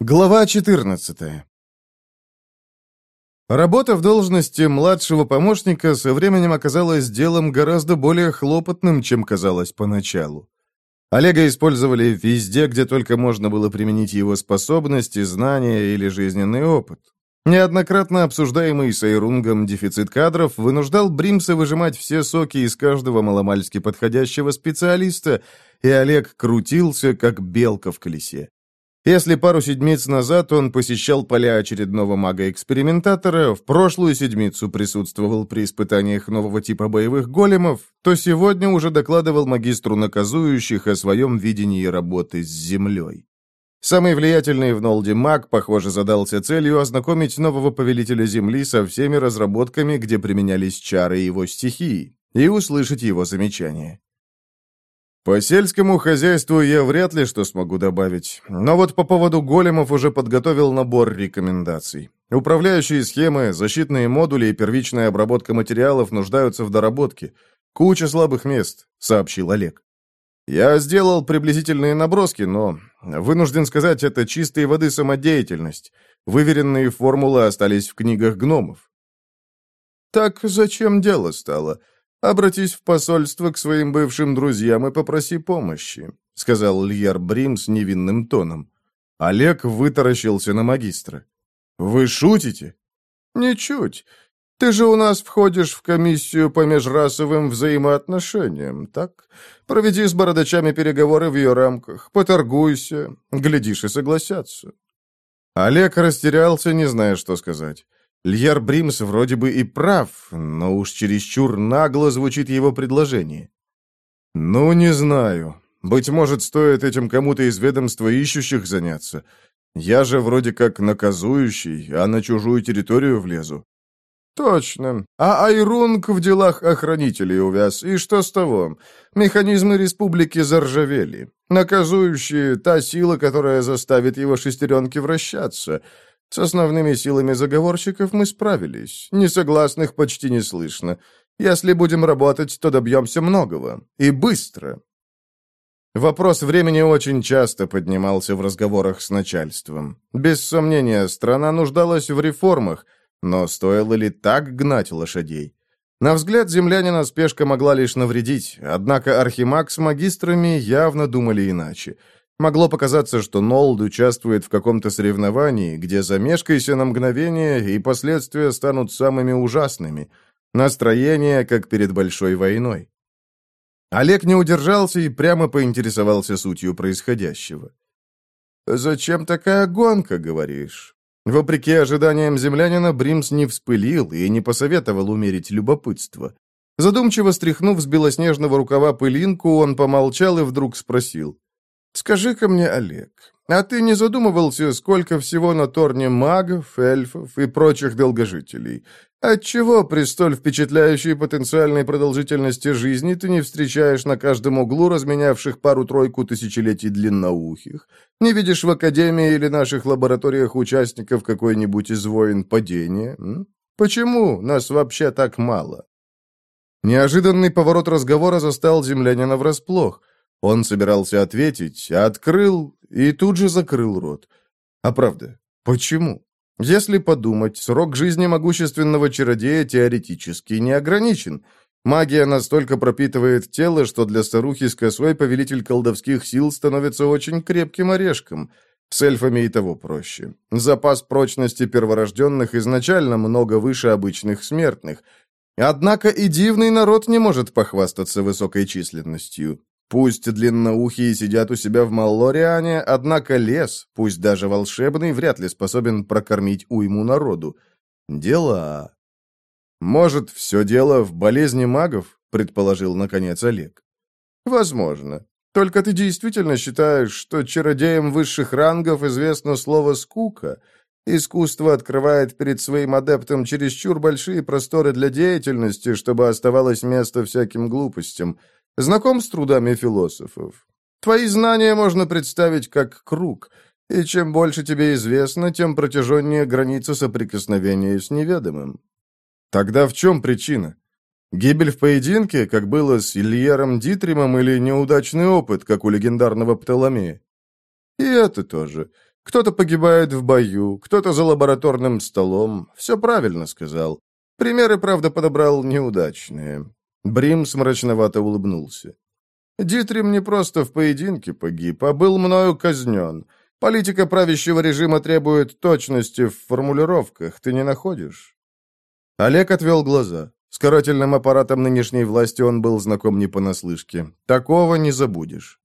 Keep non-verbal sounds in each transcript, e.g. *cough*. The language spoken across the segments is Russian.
Глава 14 Работа в должности младшего помощника со временем оказалась делом гораздо более хлопотным, чем казалось поначалу. Олега использовали везде, где только можно было применить его способности, знания или жизненный опыт. Неоднократно обсуждаемый Сайрунгом дефицит кадров вынуждал Бримса выжимать все соки из каждого маломальски подходящего специалиста, и Олег крутился, как белка в колесе. Если пару седмиц назад он посещал поля очередного мага-экспериментатора, в прошлую седмицу присутствовал при испытаниях нового типа боевых големов, то сегодня уже докладывал магистру наказующих о своем видении работы с землей. Самый влиятельный в Нолде маг, похоже, задался целью ознакомить нового повелителя Земли со всеми разработками, где применялись чары его стихии, и услышать его замечания. По сельскому хозяйству я вряд ли что смогу добавить, но вот по поводу големов уже подготовил набор рекомендаций. Управляющие схемы, защитные модули и первичная обработка материалов нуждаются в доработке. Куча слабых мест, сообщил Олег. Я сделал приблизительные наброски, но, вынужден сказать, это чистой воды самодеятельность. Выверенные формулы остались в книгах гномов. Так зачем дело стало? «Обратись в посольство к своим бывшим друзьям и попроси помощи», сказал Льер Брим с невинным тоном. Олег вытаращился на магистра. «Вы шутите?» «Ничуть. Ты же у нас входишь в комиссию по межрасовым взаимоотношениям, так? Проведи с бородачами переговоры в ее рамках, поторгуйся, глядишь и согласятся». Олег растерялся, не зная, что сказать. Льер Бримс вроде бы и прав, но уж чересчур нагло звучит его предложение. «Ну, не знаю. Быть может, стоит этим кому-то из ведомства ищущих заняться. Я же вроде как наказующий, а на чужую территорию влезу». «Точно. А Айрунг в делах охранителей увяз. И что с того? Механизмы республики заржавели. Наказующие — та сила, которая заставит его шестеренки вращаться». С основными силами заговорщиков мы справились. Несогласных почти не слышно. Если будем работать, то добьемся многого. И быстро. Вопрос времени очень часто поднимался в разговорах с начальством. Без сомнения, страна нуждалась в реформах, но стоило ли так гнать лошадей? На взгляд землянина спешка могла лишь навредить, однако Архимаг с магистрами явно думали иначе – Могло показаться, что Нолд участвует в каком-то соревновании, где замешкайся на мгновение, и последствия станут самыми ужасными. Настроение, как перед большой войной. Олег не удержался и прямо поинтересовался сутью происходящего. «Зачем такая гонка, говоришь?» Вопреки ожиданиям землянина, Бримс не вспылил и не посоветовал умерить любопытство. Задумчиво стряхнув с белоснежного рукава пылинку, он помолчал и вдруг спросил. Скажи-ка мне, Олег, а ты не задумывался, сколько всего на Торне магов, эльфов и прочих долгожителей? Отчего при столь впечатляющей потенциальной продолжительности жизни ты не встречаешь на каждом углу разменявших пару-тройку тысячелетий длинноухих? Не видишь в академии или наших лабораториях участников какой-нибудь из войн падения? М? Почему нас вообще так мало? Неожиданный поворот разговора застал землянина врасплох. Он собирался ответить, открыл и тут же закрыл рот. А правда, почему? Если подумать, срок жизни могущественного чародея теоретически не ограничен. Магия настолько пропитывает тело, что для старухи с косой повелитель колдовских сил становится очень крепким орешком. С эльфами и того проще. Запас прочности перворожденных изначально много выше обычных смертных. Однако и дивный народ не может похвастаться высокой численностью. Пусть длинноухие сидят у себя в Маллориане, однако лес, пусть даже волшебный, вряд ли способен прокормить уйму народу. Дела... «Может, все дело в болезни магов?» — предположил, наконец, Олег. «Возможно. Только ты действительно считаешь, что чародеям высших рангов известно слово «скука»?» Искусство открывает перед своим адептом чересчур большие просторы для деятельности, чтобы оставалось место всяким глупостям. Знаком с трудами философов? Твои знания можно представить как круг, и чем больше тебе известно, тем протяженнее граница соприкосновения с неведомым. Тогда в чем причина? Гибель в поединке, как было с Ильером Дитримом, или неудачный опыт, как у легендарного Птоломея? И это тоже. Кто-то погибает в бою, кто-то за лабораторным столом. Все правильно сказал. Примеры, правда, подобрал неудачные. Бримс мрачновато улыбнулся. Дитрим не просто в поединке погиб, а был мною казнен. Политика правящего режима требует точности в формулировках, ты не находишь?» Олег отвел глаза. С карательным аппаратом нынешней власти он был знаком не понаслышке. Такого не забудешь.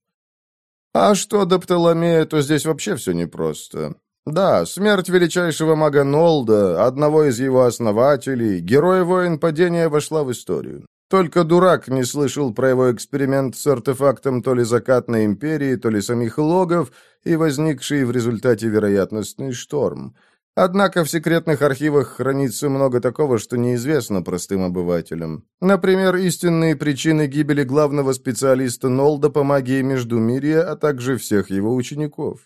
А что до Птоломея, то здесь вообще все непросто. Да, смерть величайшего мага Нолда, одного из его основателей, героя воин падения вошла в историю. Только дурак не слышал про его эксперимент с артефактом то ли закатной империи, то ли самих логов и возникший в результате вероятностный шторм. Однако в секретных архивах хранится много такого, что неизвестно простым обывателям. Например, истинные причины гибели главного специалиста Нолда по магии Междумирья, а также всех его учеников.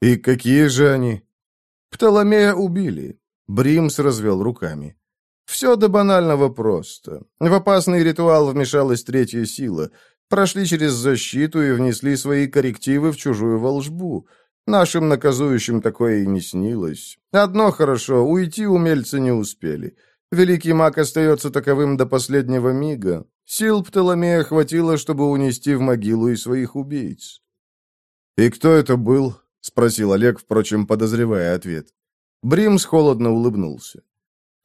И какие же они? Птоломея убили. Бримс развел руками. Все до банального просто. В опасный ритуал вмешалась третья сила. Прошли через защиту и внесли свои коррективы в чужую волжбу. Нашим наказующим такое и не снилось. Одно хорошо, уйти умельцы не успели. Великий маг остается таковым до последнего мига. Сил Птоломея хватило, чтобы унести в могилу и своих убийц. «И кто это был?» — спросил Олег, впрочем, подозревая ответ. Бримс холодно улыбнулся.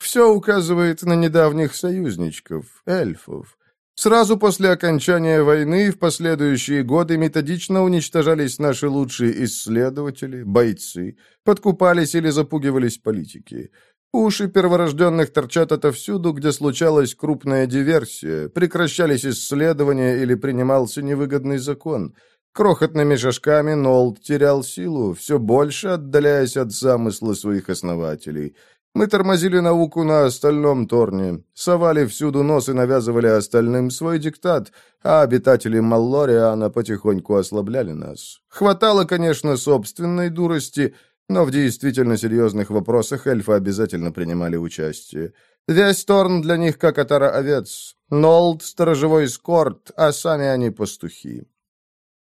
Все указывает на недавних союзничков, эльфов. Сразу после окончания войны в последующие годы методично уничтожались наши лучшие исследователи, бойцы, подкупались или запугивались политики. Уши перворожденных торчат отовсюду, где случалась крупная диверсия, прекращались исследования или принимался невыгодный закон. Крохотными шажками Нолд терял силу, все больше отдаляясь от замысла своих основателей. Мы тормозили науку на остальном Торне, совали всюду нос и навязывали остальным свой диктат, а обитатели Маллориана потихоньку ослабляли нас. Хватало, конечно, собственной дурости, но в действительно серьезных вопросах эльфы обязательно принимали участие. Весь Торн для них как отара овец. Нолд — сторожевой скорт, а сами они пастухи.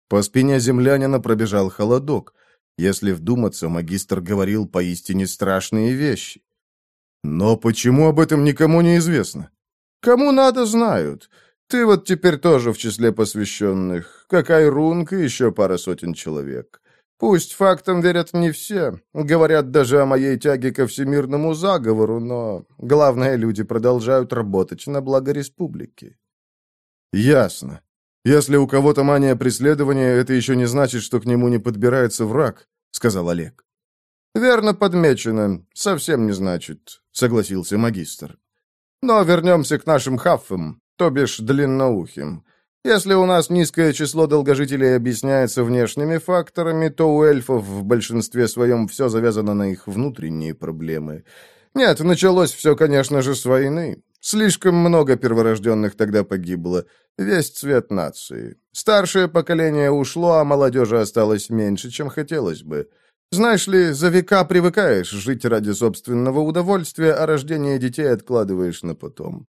По спине землянина пробежал холодок. Если вдуматься, магистр говорил поистине страшные вещи. Но почему об этом никому не известно? Кому надо, знают. Ты вот теперь тоже в числе посвященных, как Айрунг и еще пара сотен человек. Пусть фактам верят не все, говорят даже о моей тяге ко всемирному заговору, но, главное, люди продолжают работать на благо республики. Ясно. Если у кого-то мания преследования, это еще не значит, что к нему не подбирается враг, сказал Олег. «Верно подмечено. Совсем не значит», — согласился магистр. «Но вернемся к нашим хаффам, то бишь длинноухим. Если у нас низкое число долгожителей объясняется внешними факторами, то у эльфов в большинстве своем все завязано на их внутренние проблемы. Нет, началось все, конечно же, с войны. Слишком много перворожденных тогда погибло. Весь цвет нации. Старшее поколение ушло, а молодежи осталось меньше, чем хотелось бы. Знаешь ли, за века привыкаешь жить ради собственного удовольствия, а рождение детей откладываешь на потом.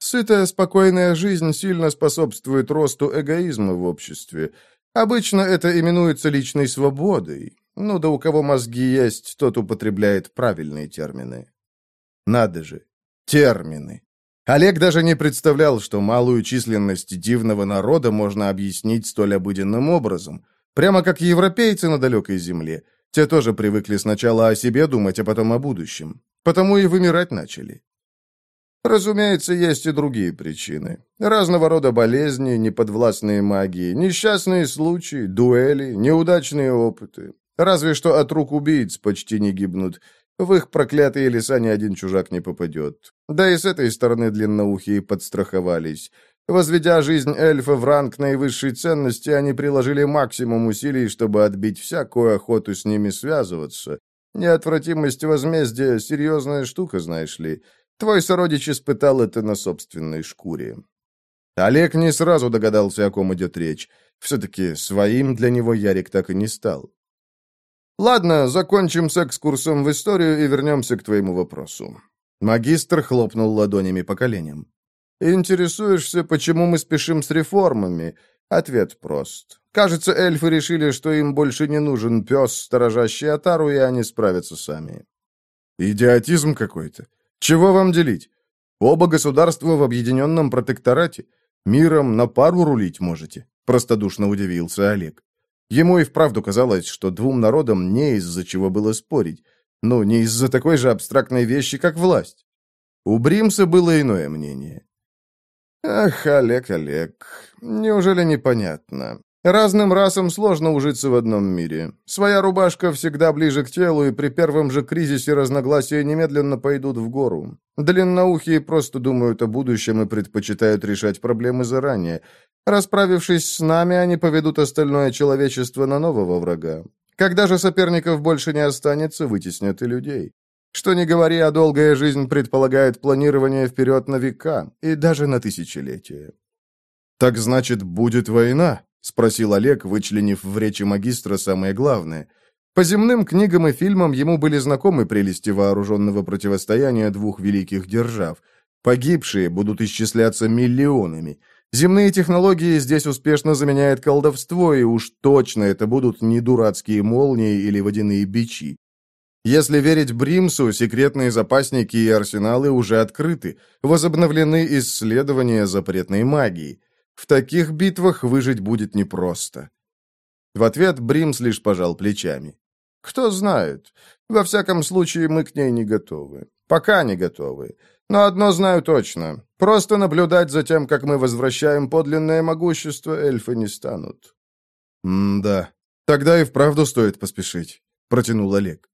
Сытая, спокойная жизнь сильно способствует росту эгоизма в обществе. Обычно это именуется личной свободой. Ну да у кого мозги есть, тот употребляет правильные термины. Надо же, термины. Олег даже не представлял, что малую численность дивного народа можно объяснить столь обыденным образом. Прямо как европейцы на далекой земле – те тоже привыкли сначала о себе думать, а потом о будущем. Потому и вымирать начали. Разумеется, есть и другие причины. Разного рода болезни, неподвластные магии, несчастные случаи, дуэли, неудачные опыты. Разве что от рук убийц почти не гибнут. В их проклятые леса ни один чужак не попадет. Да и с этой стороны длинноухие подстраховались. Возведя жизнь эльфа в ранг наивысшей ценности, они приложили максимум усилий, чтобы отбить всякую охоту с ними связываться. Неотвратимость возмездия — серьезная штука, знаешь ли. Твой сородич испытал это на собственной шкуре. Олег не сразу догадался, о ком идет речь. Все-таки своим для него Ярик так и не стал. «Ладно, закончим с экскурсом в историю и вернемся к твоему вопросу». Магистр хлопнул ладонями по коленям. Интересуешься, почему мы спешим с реформами. Ответ прост. Кажется, эльфы решили, что им больше не нужен пес, сторожащий Атару, и они справятся сами. Идиотизм какой-то. Чего вам делить? Оба государства в объединенном протекторате. Миром на пару рулить можете, простодушно удивился Олег. Ему и вправду казалось, что двум народам не из-за чего было спорить. Ну, не из-за такой же абстрактной вещи, как власть. У Бримса было иное мнение. «Ах, Олег, Олег, неужели непонятно? Разным расам сложно ужиться в одном мире. Своя рубашка всегда ближе к телу, и при первом же кризисе разногласия немедленно пойдут в гору. Длинноухие просто думают о будущем и предпочитают решать проблемы заранее. Расправившись с нами, они поведут остальное человечество на нового врага. Когда же соперников больше не останется, вытеснят и людей. Что не говори, а долгая жизнь предполагает планирование вперед на века и даже на тысячелетия. «Так значит, будет война?» — спросил Олег, вычленив в речи магистра самое главное. По земным книгам и фильмам ему были знакомы прелести вооруженного противостояния двух великих держав. Погибшие будут исчисляться миллионами. Земные технологии здесь успешно заменяют колдовство, и уж точно это будут не дурацкие молнии или водяные бичи. Если верить Бримсу, секретные запасники и арсеналы уже открыты, возобновлены исследования запретной магии. В таких битвах выжить будет непросто. В ответ Бримс лишь пожал плечами. «Кто знает. Во всяком случае, мы к ней не готовы. Пока не готовы. Но одно знаю точно. Просто наблюдать за тем, как мы возвращаем подлинное могущество, эльфы не станут». «М-да. Тогда и вправду стоит поспешить», — протянул Олег.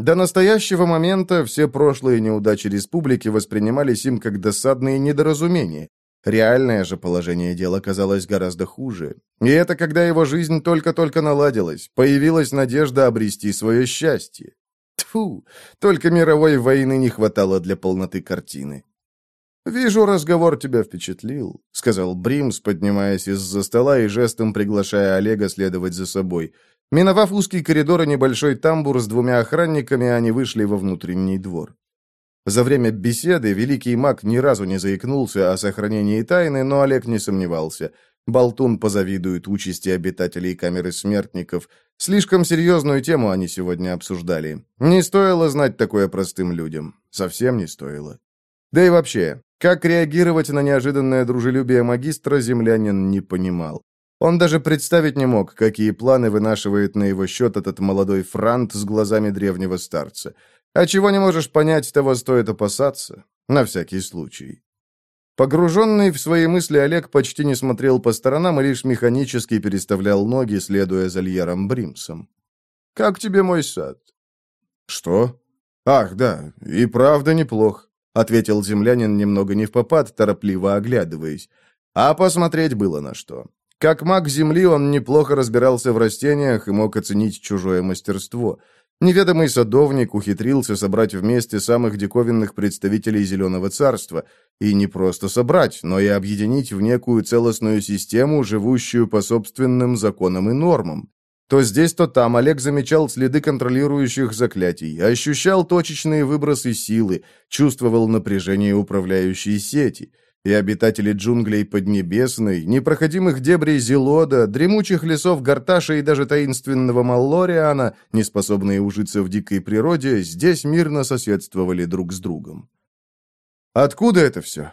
До настоящего момента все прошлые неудачи республики воспринимались им как досадные недоразумения. Реальное же положение дела казалось гораздо хуже. И это когда его жизнь только-только наладилась, появилась надежда обрести свое счастье. Тьфу, только мировой войны не хватало для полноты картины. «Вижу, разговор тебя впечатлил», — сказал Бримс, поднимаясь из-за стола и жестом приглашая Олега следовать за собой. Миновав узкий коридор и небольшой тамбур с двумя охранниками, они вышли во внутренний двор. За время беседы великий маг ни разу не заикнулся о сохранении тайны, но Олег не сомневался. Болтун позавидует участи обитателей камеры смертников. Слишком серьезную тему они сегодня обсуждали. Не стоило знать такое простым людям. Совсем не стоило. Да и вообще, как реагировать на неожиданное дружелюбие магистра, землянин не понимал. Он даже представить не мог, какие планы вынашивает на его счет этот молодой франт с глазами древнего старца. А чего не можешь понять, того стоит опасаться. На всякий случай. Погруженный в свои мысли, Олег почти не смотрел по сторонам и лишь механически переставлял ноги, следуя за Льером Бримсом. «Как тебе мой сад?» «Что? Ах, да, и правда неплох», — ответил землянин немного не в попад, торопливо оглядываясь. А посмотреть было на что. Как маг Земли он неплохо разбирался в растениях и мог оценить чужое мастерство. Неведомый садовник ухитрился собрать вместе самых диковинных представителей Зеленого Царства. И не просто собрать, но и объединить в некую целостную систему, живущую по собственным законам и нормам. То здесь, то там Олег замечал следы контролирующих заклятий, ощущал точечные выбросы силы, чувствовал напряжение управляющей сети – и обитатели джунглей Поднебесной, непроходимых дебрей Зелода, дремучих лесов Гарташа и даже таинственного Маллориана, не способные ужиться в дикой природе, здесь мирно соседствовали друг с другом. Откуда это все?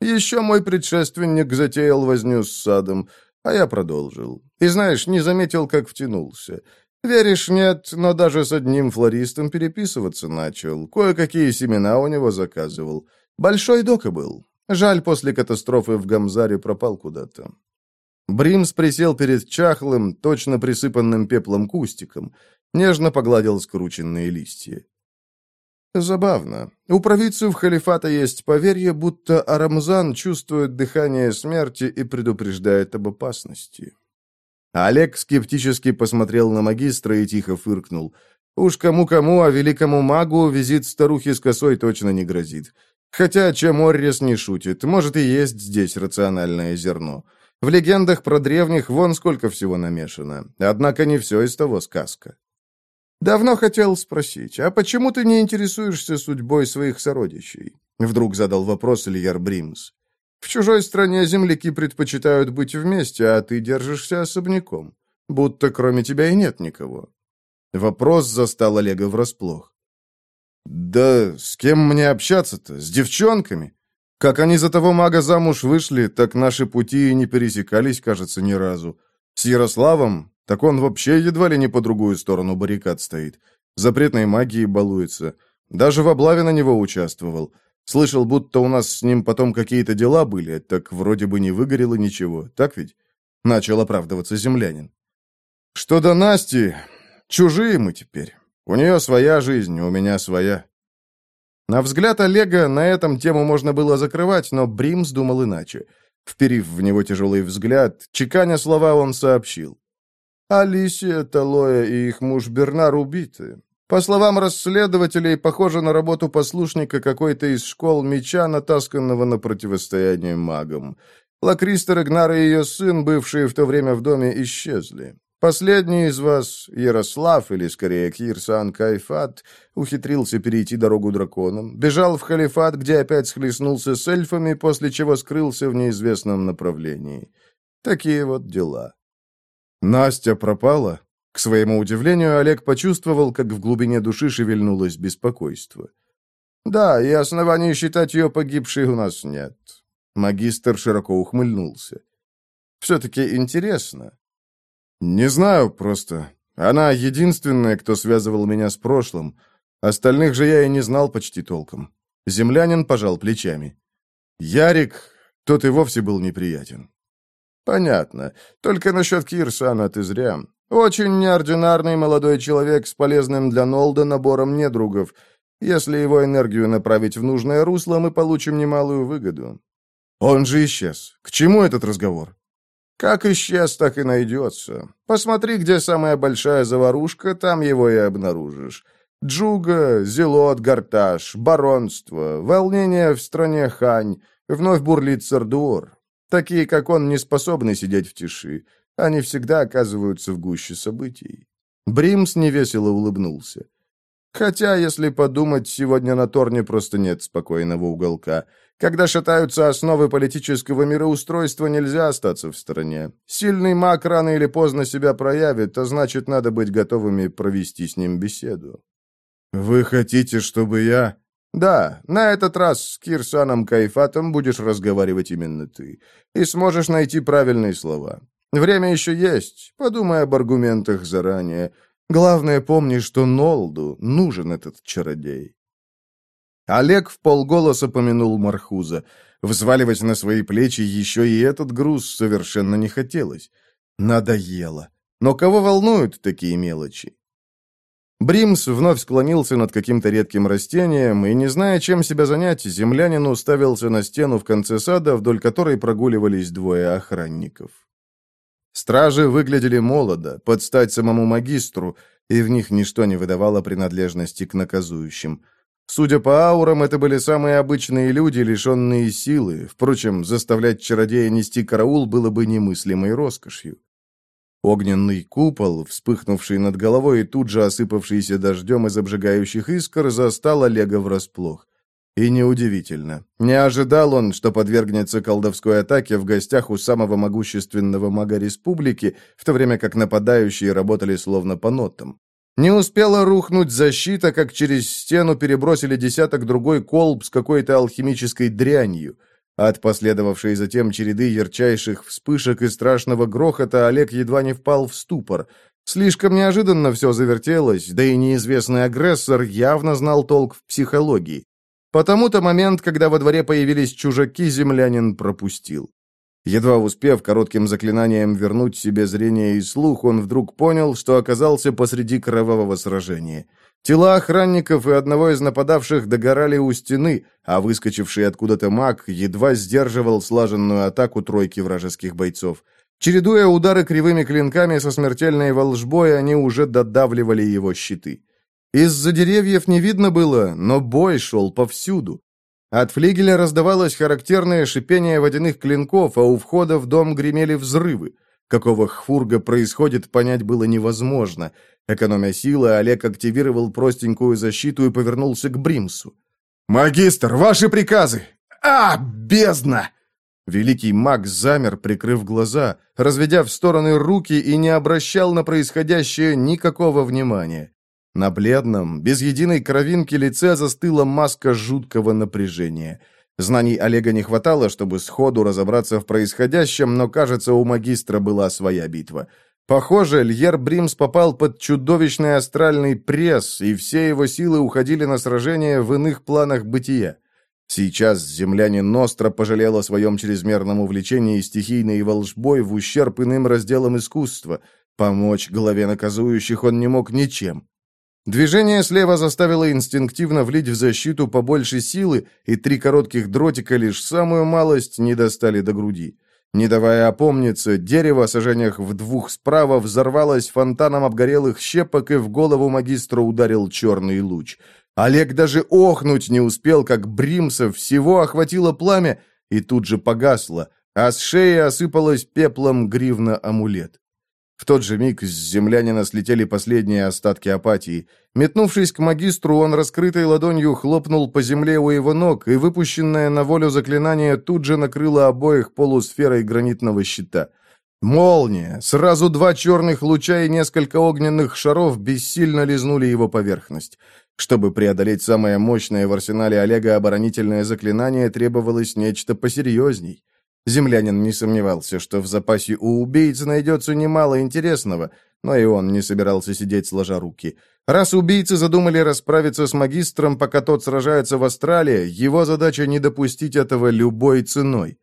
Еще мой предшественник затеял возню с садом, а я продолжил. И знаешь, не заметил, как втянулся. Веришь, нет, но даже с одним флористом переписываться начал. Кое-какие семена у него заказывал. Большой дока был. Жаль, после катастрофы в Гамзаре пропал куда-то. Бримс присел перед чахлым, точно присыпанным пеплом кустиком, нежно погладил скрученные листья. Забавно. У провидцев халифата есть поверье, будто Арамзан чувствует дыхание смерти и предупреждает об опасности. Олег скептически посмотрел на магистра и тихо фыркнул. Уж кому-кому, а великому магу визит старухи с косой точно не грозит. Хотя чем Оррис не шутит, может и есть здесь рациональное зерно. В легендах про древних вон сколько всего намешано. Однако не все из того сказка. «Давно хотел спросить, а почему ты не интересуешься судьбой своих сородичей?» Вдруг задал вопрос Ильяр Бримс. В чужой стране земляки предпочитают быть вместе, а ты держишься особняком. Будто кроме тебя и нет никого». Вопрос застал Олега врасплох. «Да с кем мне общаться-то? С девчонками? Как они за того мага замуж вышли, так наши пути и не пересекались, кажется, ни разу. С Ярославом, так он вообще едва ли не по другую сторону баррикад стоит. Запретной магией балуется. Даже в облаве на него участвовал. Слышал, будто у нас с ним потом какие-то дела были, так вроде бы не выгорело ничего, так ведь?» Начал оправдываться землянин. «Что до Насти, чужие мы теперь. У нее своя жизнь, у меня своя». На взгляд Олега на этом тему можно было закрывать, но Бримс думал иначе. Вперив в него тяжелый взгляд, чеканя слова, он сообщил. «Алисия, Талоя и их муж Бернар убиты. По словам расследователей, похоже на работу послушника какой-то из школ меча, натасканного на противостояние магам. Лакристер Игнар и ее сын, бывшие в то время в доме, исчезли. Последний из вас, Ярослав, или скорее Кирсан Кайфат, ухитрился перейти дорогу драконам, бежал в халифат, где опять схлестнулся с эльфами, после чего скрылся в неизвестном направлении. Такие вот дела. Настя пропала? К своему удивлению, Олег почувствовал, как в глубине души шевельнулось беспокойство. «Да, и оснований считать ее погибшей у нас нет». Магистр широко ухмыльнулся. «Все-таки интересно. «Не знаю, просто. Она единственная, кто связывал меня с прошлым. Остальных же я и не знал почти толком». Землянин пожал плечами. «Ярик, тот и вовсе был неприятен». «Понятно. Только насчет Кирсана ты зря. Очень неординарный молодой человек с полезным для Нолда набором недругов. Если его энергию направить в нужное русло, мы получим немалую выгоду». «Он же исчез. К чему этот разговор?» Как исчез, так и найдется. Посмотри, где самая большая заварушка, там его и обнаружишь. Джуга, Зелот, Гарташ, баронство, волнение в стране Хань, вновь бурлит Сардуор. Такие, как он, не способны сидеть в тиши. Они всегда оказываются в гуще событий. Бримс невесело улыбнулся. Хотя, если подумать, сегодня на Торне просто нет спокойного уголка. Когда шатаются основы политического мироустройства, нельзя остаться в стороне. Сильный маг рано или поздно себя проявит, а значит, надо быть готовыми провести с ним беседу. «Вы хотите, чтобы я...» «Да, на этот раз с Кирсаном Кайфатом будешь разговаривать именно ты. И сможешь найти правильные слова. Время еще есть. Подумай об аргументах заранее. Главное, помни, что Нолду нужен этот чародей». Олег в полголоса помянул Мархуза. Взваливать на свои плечи еще и этот груз совершенно не хотелось. Надоело. Но кого волнуют такие мелочи? Бримс вновь склонился над каким-то редким растением, и, не зная, чем себя занять, землянин уставился на стену в конце сада, вдоль которой прогуливались двое охранников. Стражи выглядели молодо, под стать самому магистру, и в них ничто не выдавало принадлежности к наказующим. Судя по аурам, это были самые обычные люди, лишенные силы. Впрочем, заставлять чародея нести караул было бы немыслимой роскошью. Огненный купол, вспыхнувший над головой и тут же осыпавшийся дождем из обжигающих искр, застал Олега врасплох. И неудивительно. Не ожидал он, что подвергнется колдовской атаке в гостях у самого могущественного мага республики, в то время как нападающие работали словно по нотам. Не успела рухнуть защита, как через стену перебросили десяток другой колб с какой-то алхимической дрянью. От последовавшей затем череды ярчайших вспышек и страшного грохота Олег едва не впал в ступор. Слишком неожиданно все завертелось, да и неизвестный агрессор явно знал толк в психологии. Потому-то момент, когда во дворе появились чужаки, землянин пропустил. Едва успев коротким заклинанием вернуть себе зрение и слух, он вдруг понял, что оказался посреди кровавого сражения. Тела охранников и одного из нападавших догорали у стены, а выскочивший откуда-то маг едва сдерживал слаженную атаку тройки вражеских бойцов. Чередуя удары кривыми клинками со смертельной волжбой, они уже додавливали его щиты. Из-за деревьев не видно было, но бой шел повсюду. От флигеля раздавалось характерное шипение водяных клинков, а у входа в дом гремели взрывы. Какого хфурга происходит, понять было невозможно. Экономя силы, Олег активировал простенькую защиту и повернулся к Бримсу. «Магистр, ваши приказы!» «А, бездна!» Великий маг замер, прикрыв глаза, разведя в стороны руки и не обращал на происходящее никакого внимания. На бледном, без единой кровинки лице застыла маска жуткого напряжения. Знаний Олега не хватало, чтобы сходу разобраться в происходящем, но, кажется, у магистра была своя битва. Похоже, Льер Бримс попал под чудовищный астральный пресс, и все его силы уходили на сражение в иных планах бытия. Сейчас землянин Ностро пожалел о своем чрезмерном увлечении стихийной волжбой в ущерб иным разделам искусства. Помочь главе наказующих он не мог ничем. Движение слева заставило инстинктивно влить в защиту побольше силы, и три коротких дротика лишь самую малость не достали до груди. Не давая опомниться, дерево, сажениях в двух справа, взорвалось фонтаном обгорелых щепок, и в голову магистра ударил черный луч. Олег даже охнуть не успел, как Бримсов всего охватило пламя и тут же погасло, а с шеи осыпалась пеплом гривна амулет. В тот же миг с землянина слетели последние остатки апатии. Метнувшись к магистру, он раскрытой ладонью хлопнул по земле у его ног, и выпущенное на волю заклинание тут же накрыло обоих полусферой гранитного щита. Молния, сразу два черных луча и несколько огненных шаров бессильно лизнули его поверхность. Чтобы преодолеть самое мощное в арсенале Олега оборонительное заклинание, требовалось нечто посерьезней. Землянин не сомневался, что в запасе у убийцы найдется немало интересного, но и он не собирался сидеть сложа руки. Раз убийцы задумали расправиться с магистром, пока тот сражается в Австралии, его задача не допустить этого любой ценой.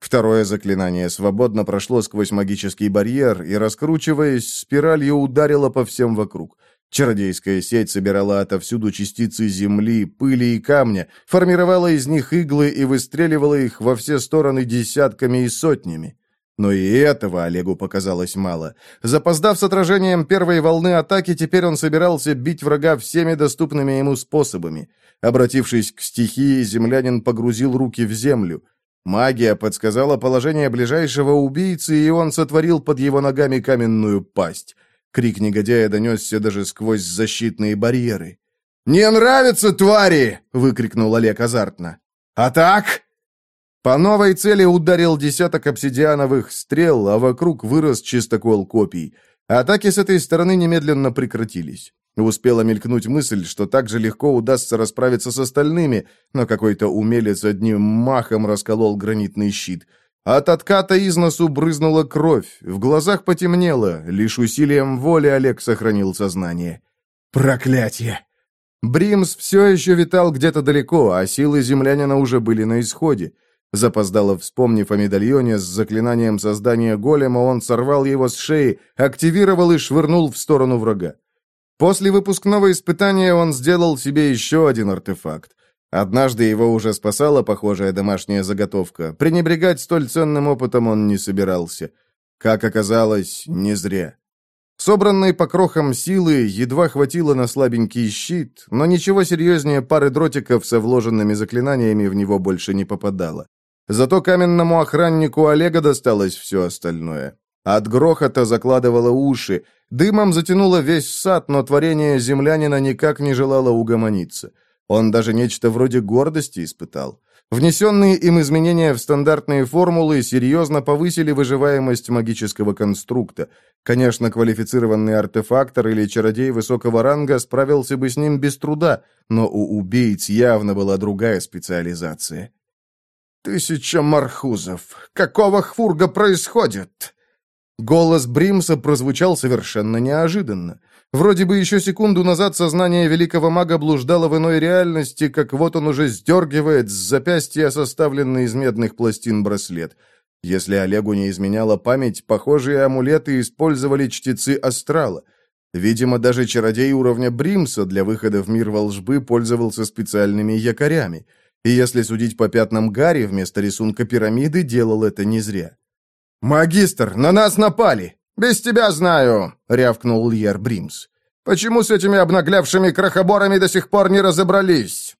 Второе заклинание свободно прошло сквозь магический барьер и, раскручиваясь, спиралью ударило по всем вокруг. Чародейская сеть собирала отовсюду частицы земли, пыли и камня, формировала из них иглы и выстреливала их во все стороны десятками и сотнями. Но и этого Олегу показалось мало. Запоздав с отражением первой волны атаки, теперь он собирался бить врага всеми доступными ему способами. Обратившись к стихии, землянин погрузил руки в землю. Магия подсказала положение ближайшего убийцы, и он сотворил под его ногами каменную пасть. Крик негодяя донесся даже сквозь защитные барьеры. «Не нравится, твари!» — выкрикнул Олег азартно. «А так?» По новой цели ударил десяток обсидиановых стрел, а вокруг вырос чистокол копий. Атаки с этой стороны немедленно прекратились. Успела мелькнуть мысль, что так же легко удастся расправиться с остальными, но какой-то умелец одним махом расколол гранитный щит — от отката из носу брызнула кровь, в глазах потемнело, лишь усилием воли Олег сохранил сознание. Проклятие! Бримс все еще витал где-то далеко, а силы землянина уже были на исходе. Запоздало вспомнив о медальоне с заклинанием создания голема, он сорвал его с шеи, активировал и швырнул в сторону врага. После выпускного испытания он сделал себе еще один артефакт. Однажды его уже спасала похожая домашняя заготовка. Пренебрегать столь ценным опытом он не собирался. Как оказалось, не зря. Собранной по крохам силы едва хватило на слабенький щит, но ничего серьезнее пары дротиков со вложенными заклинаниями в него больше не попадало. Зато каменному охраннику Олега досталось все остальное. От грохота закладывало уши, дымом затянуло весь сад, но творение землянина никак не желало угомониться. Он даже нечто вроде гордости испытал. Внесенные им изменения в стандартные формулы серьезно повысили выживаемость магического конструкта. Конечно, квалифицированный артефактор или чародей высокого ранга справился бы с ним без труда, но у убийц явно была другая специализация. «Тысяча мархузов! Какого хфурга происходит?» Голос Бримса прозвучал совершенно неожиданно. Вроде бы еще секунду назад сознание великого мага блуждало в иной реальности, как вот он уже сдергивает с запястья составленный из медных пластин браслет. Если Олегу не изменяла память, похожие амулеты использовали чтецы астрала. Видимо, даже чародей уровня Бримса для выхода в мир волжбы пользовался специальными якорями. И если судить по пятнам Гарри, вместо рисунка пирамиды делал это не зря. «Магистр, на нас напали!» «Без тебя знаю», — рявкнул Льер Бримс. «Почему с этими обнаглявшими крохоборами до сих пор не разобрались?»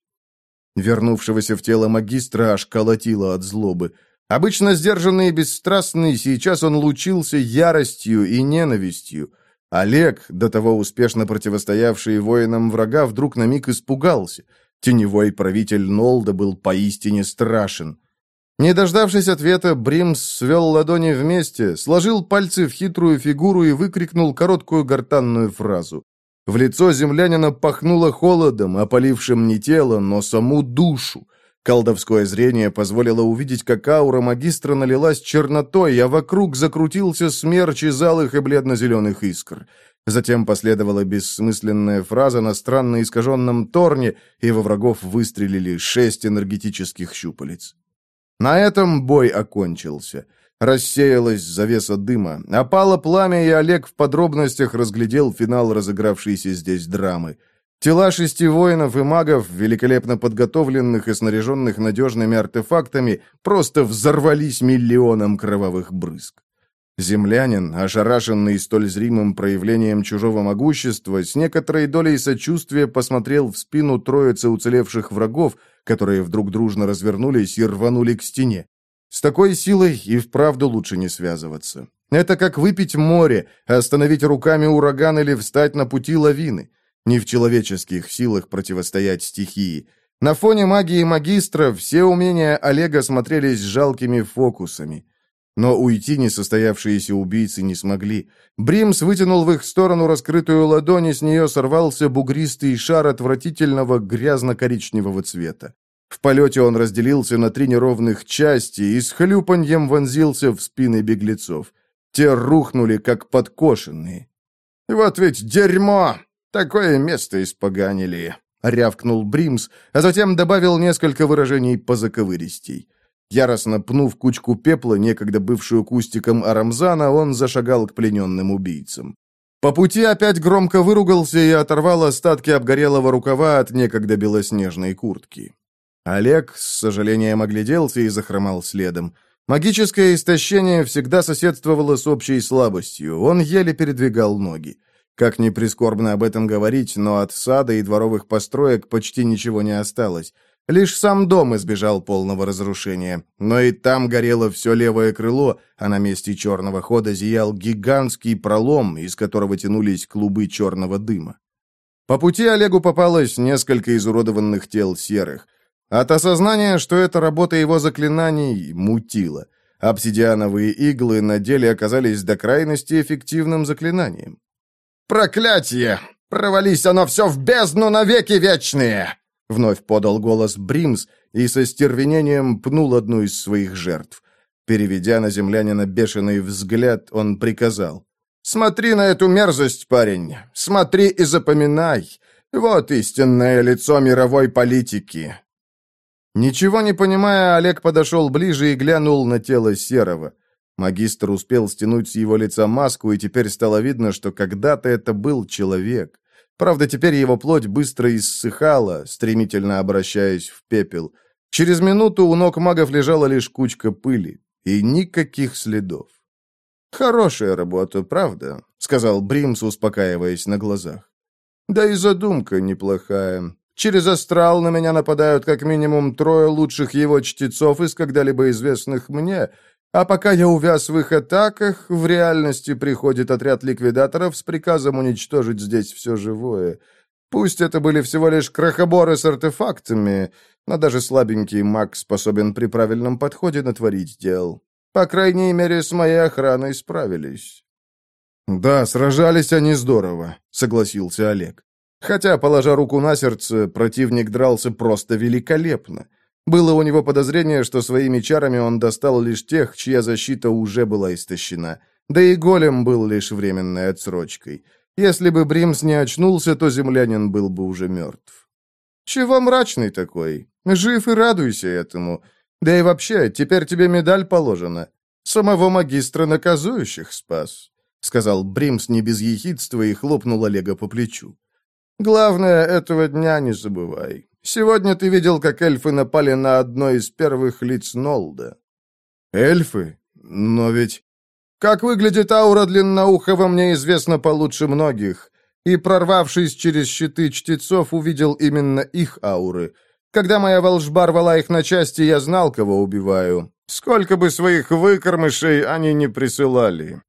Вернувшегося в тело магистра аж колотило от злобы. Обычно сдержанный и бесстрастный, сейчас он лучился яростью и ненавистью. Олег, до того успешно противостоявший воинам врага, вдруг на миг испугался. Теневой правитель Нолда был поистине страшен. Не дождавшись ответа, Бримс свел ладони вместе, сложил пальцы в хитрую фигуру и выкрикнул короткую гортанную фразу. В лицо землянина пахнуло холодом, опалившим не тело, но саму душу. Колдовское зрение позволило увидеть, как аура магистра налилась чернотой, а вокруг закрутился смерч из алых и бледно-зеленых искр. Затем последовала бессмысленная фраза на странно искаженном торне, и во врагов выстрелили шесть энергетических щупалец. На этом бой окончился. Рассеялась завеса дыма. Опало пламя, и Олег в подробностях разглядел финал разыгравшейся здесь драмы. Тела шести воинов и магов, великолепно подготовленных и снаряженных надежными артефактами, просто взорвались миллионом кровавых брызг. Землянин, ошарашенный столь зримым проявлением чужого могущества, с некоторой долей сочувствия посмотрел в спину троицы уцелевших врагов, которые вдруг дружно развернулись и рванули к стене. С такой силой и вправду лучше не связываться. Это как выпить море, остановить руками ураган или встать на пути лавины. Не в человеческих силах противостоять стихии. На фоне магии магистра все умения Олега смотрелись жалкими фокусами. Но уйти несостоявшиеся убийцы не смогли. Бримс вытянул в их сторону раскрытую ладонь, и с нее сорвался бугристый шар отвратительного грязно-коричневого цвета. В полете он разделился на три неровных части и с хлюпаньем вонзился в спины беглецов. Те рухнули, как подкошенные. «Вот ведь дерьмо! Такое место испоганили!» — рявкнул Бримс, а затем добавил несколько выражений позаковыристей. Яростно пнув кучку пепла, некогда бывшую кустиком Арамзана, он зашагал к плененным убийцам. По пути опять громко выругался и оторвал остатки обгорелого рукава от некогда белоснежной куртки. Олег с сожалением огляделся и захромал следом. Магическое истощение всегда соседствовало с общей слабостью, он еле передвигал ноги. Как ни прискорбно об этом говорить, но от сада и дворовых построек почти ничего не осталось. Лишь сам дом избежал полного разрушения, но и там горело все левое крыло, а на месте черного хода зиял гигантский пролом, из которого тянулись клубы черного дыма. По пути Олегу попалось несколько изуродованных тел серых. От осознания, что это работа его заклинаний, мутило. Обсидиановые иглы на деле оказались до крайности эффективным заклинанием. «Проклятие! Провались оно все в бездну навеки вечные!» Вновь подал голос Бримс и со стервенением пнул одну из своих жертв. Переведя на землянина бешеный взгляд, он приказал. «Смотри на эту мерзость, парень! Смотри и запоминай! Вот истинное лицо мировой политики!» Ничего не понимая, Олег подошел ближе и глянул на тело Серого. Магистр успел стянуть с его лица маску, и теперь стало видно, что когда-то это был человек. Правда, теперь его плоть быстро иссыхала, стремительно обращаясь в пепел. Через минуту у ног магов лежала лишь кучка пыли. И никаких следов. «Хорошая работа, правда?» — сказал Бримс, успокаиваясь на глазах. «Да и задумка неплохая. Через астрал на меня нападают как минимум трое лучших его чтецов из когда-либо известных мне, а пока я увяз в их атаках, в реальности приходит отряд ликвидаторов с приказом уничтожить здесь все живое. Пусть это были всего лишь крохоборы с артефактами, но даже слабенький маг способен при правильном подходе натворить дел. По крайней мере, с моей охраной справились. «Да, сражались они здорово», — согласился Олег. Хотя, положа руку на сердце, противник дрался просто великолепно. Было у него подозрение, что своими чарами он достал лишь тех, чья защита уже была истощена. Да и голем был лишь временной отсрочкой. Если бы Бримс не очнулся, то землянин был бы уже мертв. «Чего мрачный такой? Жив и радуйся этому. Да и вообще, теперь тебе медаль положена. Самого магистра наказующих спас», — сказал Бримс не без ехидства и хлопнул Олега по плечу. «Главное, этого дня не забывай. Сегодня ты видел, как эльфы напали на одно из первых лиц Нолда». «Эльфы? Но ведь...» «Как выглядит аура длинноухого, мне известно получше многих. И, прорвавшись через щиты чтецов, увидел именно их ауры. Когда моя волжба рвала их на части, я знал, кого убиваю. Сколько бы своих выкормышей они не присылали».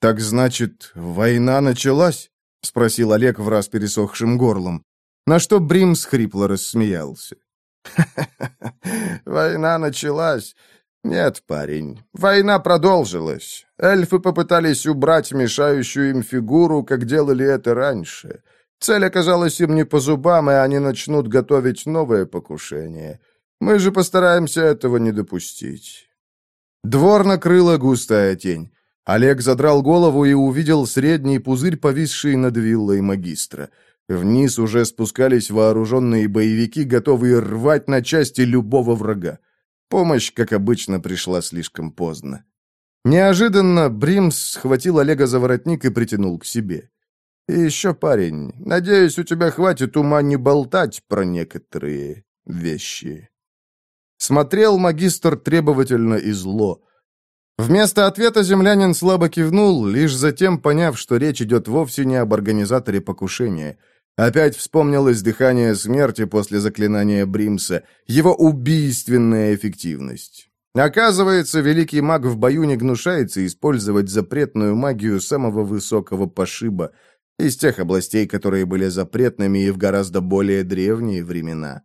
«Так значит, война началась?» — спросил Олег в раз пересохшим горлом. На что Бримс хрипло рассмеялся. *laughs* Война началась. Нет, парень, война продолжилась. Эльфы попытались убрать мешающую им фигуру, как делали это раньше. Цель оказалась им не по зубам, и они начнут готовить новое покушение. Мы же постараемся этого не допустить. Двор накрыла густая тень. Олег задрал голову и увидел средний пузырь, повисший над виллой магистра. Вниз уже спускались вооруженные боевики, готовые рвать на части любого врага. Помощь, как обычно, пришла слишком поздно. Неожиданно Бримс схватил Олега за воротник и притянул к себе. «И еще, парень, надеюсь, у тебя хватит ума не болтать про некоторые вещи». Смотрел магистр требовательно и зло. Вместо ответа землянин слабо кивнул, лишь затем поняв, что речь идет вовсе не об организаторе покушения – Опять вспомнилось дыхание смерти после заклинания Бримса, его убийственная эффективность. Оказывается, великий маг в бою не гнушается использовать запретную магию самого высокого пошиба, из тех областей, которые были запретными и в гораздо более древние времена.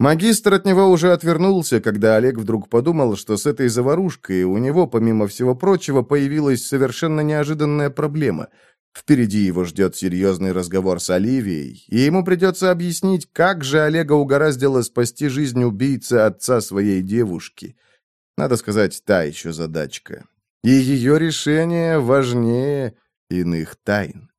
Магистр от него уже отвернулся, когда Олег вдруг подумал, что с этой заварушкой у него, помимо всего прочего, появилась совершенно неожиданная проблема — Впереди его ждет серьезный разговор с Оливией, и ему придется объяснить, как же Олега угораздило спасти жизнь убийцы отца своей девушки. Надо сказать, та еще задачка. И ее решение важнее иных тайн.